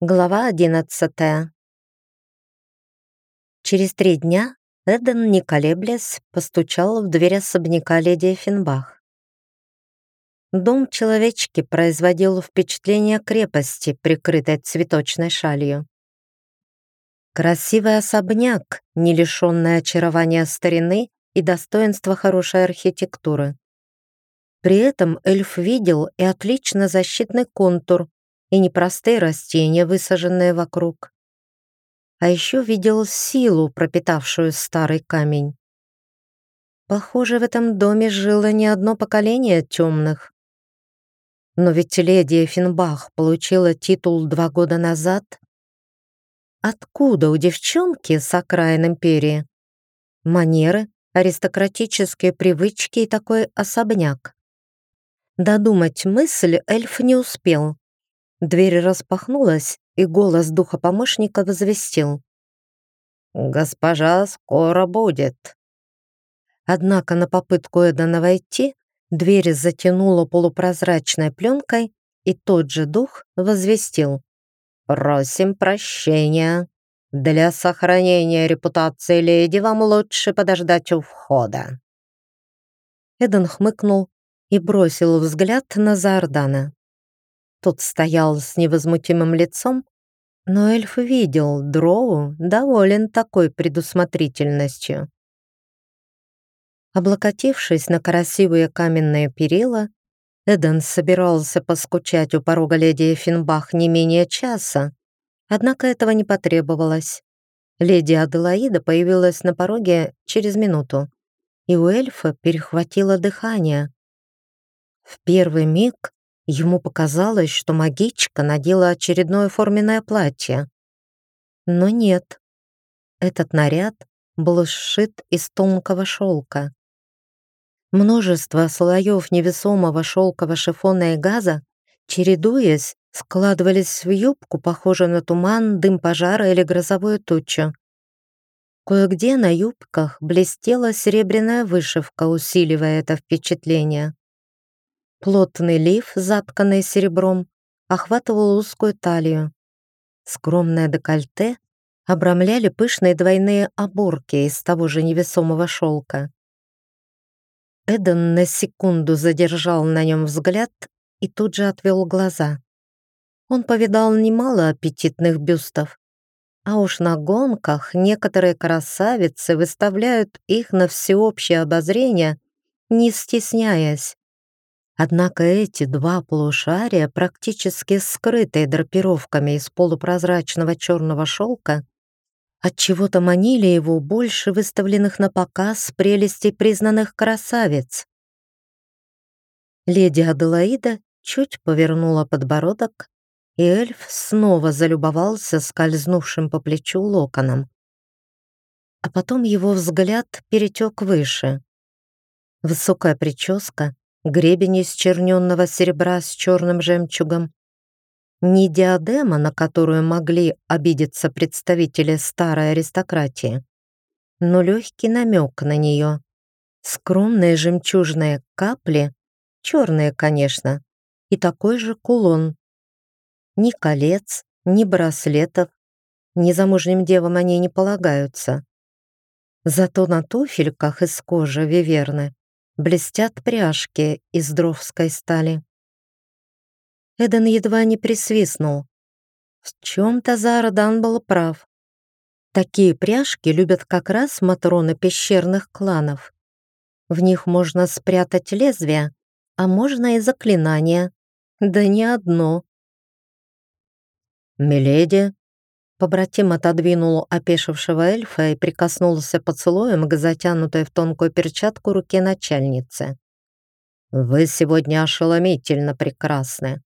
Глава одиннадцатая. Через три дня Эден, не колеблясь, постучал в дверь особняка леди Финбах. Дом человечки производил впечатление крепости, прикрытой цветочной шалью. Красивый особняк, не лишенный очарования старины и достоинства хорошей архитектуры. При этом эльф видел и отлично защитный контур, и непростые растения, высаженные вокруг. А еще видел силу, пропитавшую старый камень. Похоже, в этом доме жило не одно поколение темных. Но ведь леди Финбах получила титул два года назад. Откуда у девчонки с окраин империи манеры, аристократические привычки и такой особняк? Додумать мысль эльф не успел. Дверь распахнулась, и голос духа помощника возвестил. «Госпожа скоро будет». Однако на попытку Эдана войти дверь затянула полупрозрачной пленкой, и тот же дух возвестил. «Просим прощения. Для сохранения репутации леди вам лучше подождать у входа». Эдан хмыкнул и бросил взгляд на Зардана. Тот стоял с невозмутимым лицом, но эльф видел, Дроу доволен такой предусмотрительностью. Облокотившись на красивые каменные перила, Эден собирался поскучать у порога леди Финбах не менее часа, однако этого не потребовалось. Леди Аделаида появилась на пороге через минуту, и у эльфа перехватило дыхание. В первый миг Ему показалось, что магичка надела очередное форменное платье. Но нет. Этот наряд был сшит из тонкого шелка. Множество слоев невесомого шелкового шифона и газа, чередуясь, складывались в юбку, похожую на туман, дым пожара или грозовую тучу. Кое-где на юбках блестела серебряная вышивка, усиливая это впечатление. Плотный лиф, затканный серебром, охватывал узкую талию. Скромное декольте обрамляли пышные двойные оборки из того же невесомого шелка. Эден на секунду задержал на нем взгляд и тут же отвел глаза. Он повидал немало аппетитных бюстов, а уж на гонках некоторые красавицы выставляют их на всеобщее обозрение, не стесняясь. Однако эти два полушария, практически скрытые драпировками из полупрозрачного черного шелка, отчего-то манили его больше выставленных на показ прелестей признанных красавиц. Леди Аделаида чуть повернула подбородок, и эльф снова залюбовался скользнувшим по плечу локоном. А потом его взгляд перетек выше. Высокая прическа, гребень из черненного серебра с черным жемчугом. Не диадема, на которую могли обидеться представители старой аристократии, но легкий намек на нее. Скромные жемчужные капли, черные, конечно, и такой же кулон. Ни колец, ни браслетов, ни замужним девам они не полагаются. Зато на туфельках из кожи виверны блестят пряжки из дровской стали. Эден едва не присвистнул. В чем-то Зарадан был прав. Такие пряжки любят как раз матроны пещерных кланов. В них можно спрятать лезвие, а можно и заклинание. Да не одно. «Миледи», Побратим отодвинул опешившего эльфа и прикоснулся поцелуем к затянутой в тонкую перчатку руке начальницы. «Вы сегодня ошеломительно прекрасны.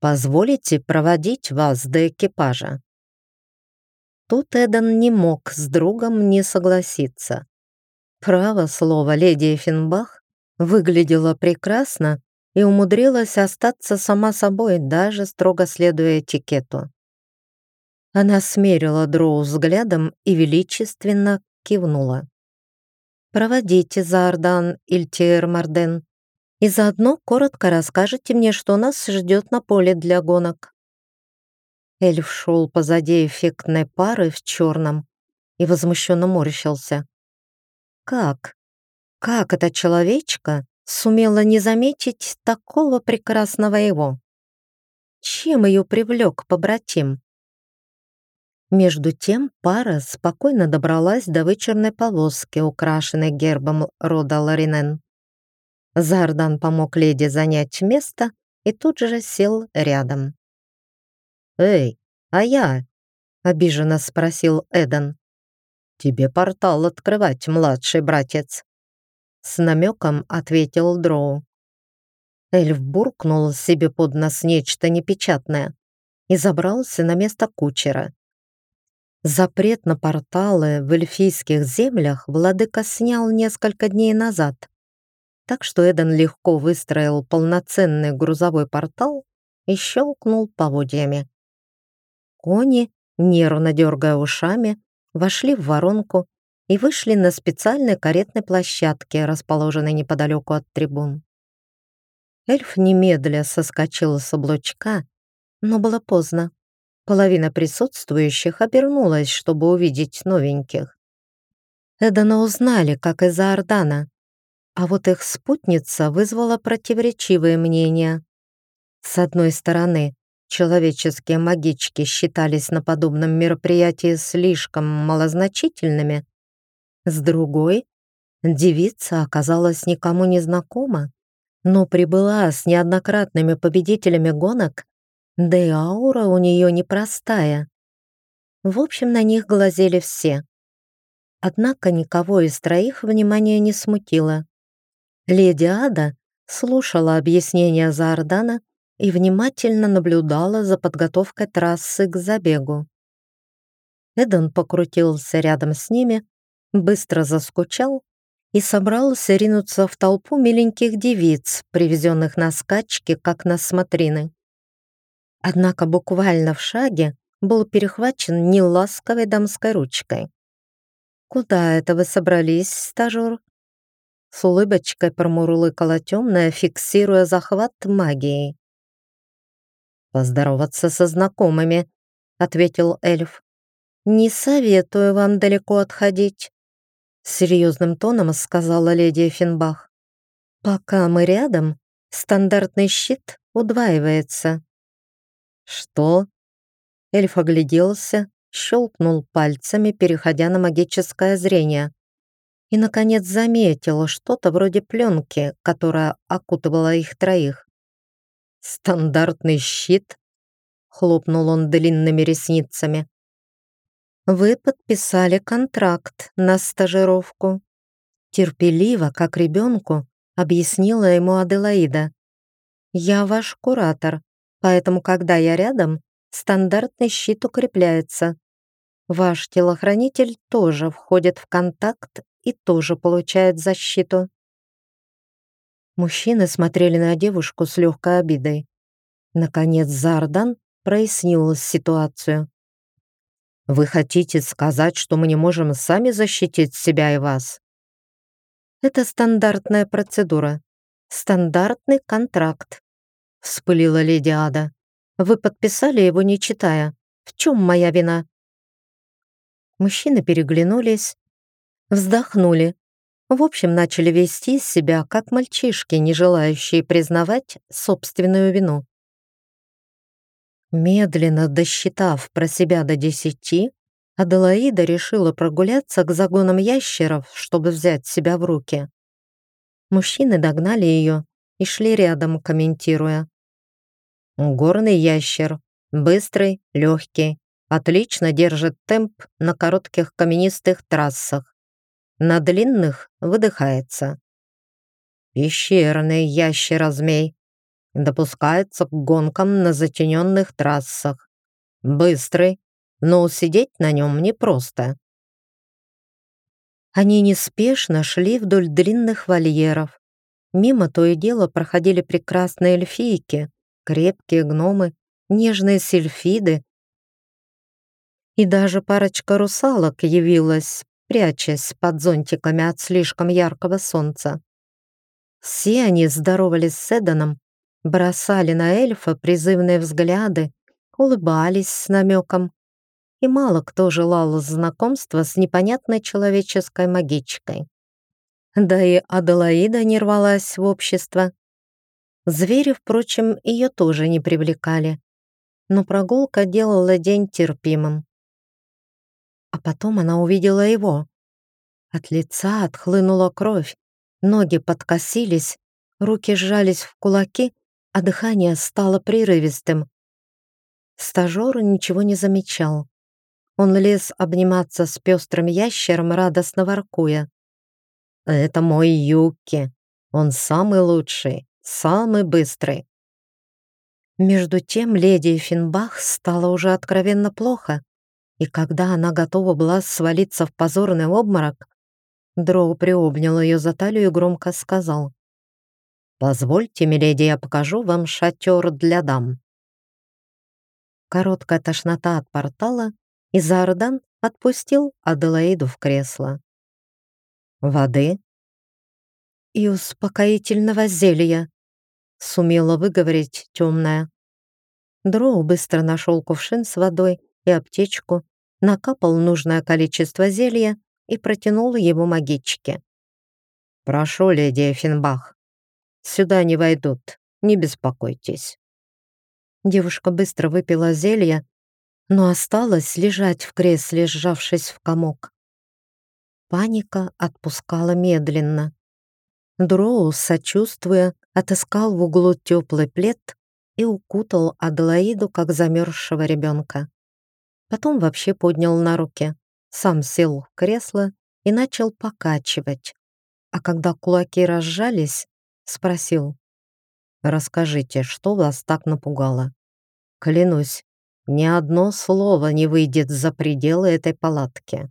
Позволите проводить вас до экипажа?» Тут Эден не мог с другом не согласиться. Право слово, леди Эффенбах выглядела прекрасно и умудрилась остаться сама собой, даже строго следуя этикету. Она смерила Дроу взглядом и величественно кивнула. «Проводите за Ордан Ильтиэр Марден и заодно коротко расскажете мне, что нас ждет на поле для гонок». Эльф шел позади эффектной пары в черном и возмущенно морщился. Как? Как эта человечка сумела не заметить такого прекрасного его? Чем ее привлек побратим? Между тем пара спокойно добралась до вычерной повозки, украшенной гербом рода Ларинен. Зардан помог леди занять место и тут же сел рядом. «Эй, а я?» — обиженно спросил Эдан. «Тебе портал открывать, младший братец!» С намеком ответил Дроу. Эльф буркнул себе под нос нечто непечатное и забрался на место кучера. Запрет на порталы в эльфийских землях владыка снял несколько дней назад, так что Эден легко выстроил полноценный грузовой портал и щелкнул поводьями. Кони, нервно дергая ушами, вошли в воронку и вышли на специальной каретной площадке, расположенной неподалеку от трибун. Эльф немедля соскочил с облучка, но было поздно. Половина присутствующих обернулась, чтобы увидеть новеньких. Эдана узнали, как из-за Ордана, а вот их спутница вызвала противоречивые мнения. С одной стороны, человеческие магички считались на подобном мероприятии слишком малозначительными, с другой, девица оказалась никому не знакома, но прибыла с неоднократными победителями гонок, да и аура у нее непростая. В общем, на них глазели все. Однако никого из троих внимания не смутило. Леди Ада слушала объяснения Заордана и внимательно наблюдала за подготовкой трассы к забегу. Эден покрутился рядом с ними, быстро заскучал и собрался ринуться в толпу миленьких девиц, привезенных на скачки, как на смотрины. Однако буквально в шаге был перехвачен неласковой дамской ручкой. «Куда это вы собрались, стажер?» С улыбочкой промурлыкала темная, фиксируя захват магией. «Поздороваться со знакомыми», — ответил эльф. «Не советую вам далеко отходить серьезным тоном сказала леди Финбах. «Пока мы рядом, стандартный щит удваивается». «Что?» Эльф огляделся, щелкнул пальцами, переходя на магическое зрение. И, наконец, заметил что-то вроде пленки, которая окутывала их троих. «Стандартный щит?» — хлопнул он длинными ресницами. Вы подписали контракт на стажировку. Терпеливо, как ребенку, объяснила ему Аделаида. Я ваш куратор, поэтому, когда я рядом, стандартный щит укрепляется. Ваш телохранитель тоже входит в контакт и тоже получает защиту. Мужчины смотрели на девушку с легкой обидой. Наконец Зардан прояснил ситуацию. Вы хотите сказать, что мы не можем сами защитить себя и вас? Это стандартная процедура. Стандартный контракт. Вспылила леди Ада. Вы подписали его, не читая. В чем моя вина? Мужчины переглянулись, вздохнули. В общем, начали вести себя, как мальчишки, не желающие признавать собственную вину. Медленно досчитав про себя до десяти, Аделаида решила прогуляться к загонам ящеров, чтобы взять себя в руки. Мужчины догнали ее и шли рядом, комментируя. «Горный ящер. Быстрый, легкий. Отлично держит темп на коротких каменистых трассах. На длинных выдыхается. Пещерный ящерозмей допускается к гонкам на затененных трассах. Быстрый, но усидеть на нем непросто. Они неспешно шли вдоль длинных вольеров. Мимо то и дело проходили прекрасные эльфийки, крепкие гномы, нежные сельфиды. И даже парочка русалок явилась, прячась под зонтиками от слишком яркого солнца. Все они здоровались с Эданом, бросали на эльфа призывные взгляды, улыбались с намеком, и мало кто желал знакомства с непонятной человеческой магичкой. Да и Аделаида не рвалась в общество. Звери, впрочем, ее тоже не привлекали, но прогулка делала день терпимым. А потом она увидела его. От лица отхлынула кровь, ноги подкосились, руки сжались в кулаки, а дыхание стало прерывистым. Стажер ничего не замечал. Он лез обниматься с пестрым ящером, радостно воркуя. «Это мой Юки. Он самый лучший, самый быстрый». Между тем леди Финбах стало уже откровенно плохо, и когда она готова была свалиться в позорный обморок, Дроу приобнял ее за талию и громко сказал. «Позвольте, миледи, я покажу вам шатер для дам». Короткая тошнота от портала и Зардан отпустил Аделаиду в кресло. «Воды?» «И успокоительного зелья», — сумела выговорить темная. Дроу быстро нашел кувшин с водой и аптечку, накапал нужное количество зелья и протянул его магичке. «Прошу, леди Эффенбах, сюда не войдут, не беспокойтесь». Девушка быстро выпила зелье но осталось лежать в кресле, сжавшись в комок. Паника отпускала медленно. Дроу, сочувствуя, отыскал в углу теплый плед и укутал Аделаиду, как замерзшего ребенка. Потом вообще поднял на руки, сам сел в кресло и начал покачивать. А когда кулаки разжались, спросил, «Расскажите, что вас так напугало? Клянусь, ни одно слово не выйдет за пределы этой палатки.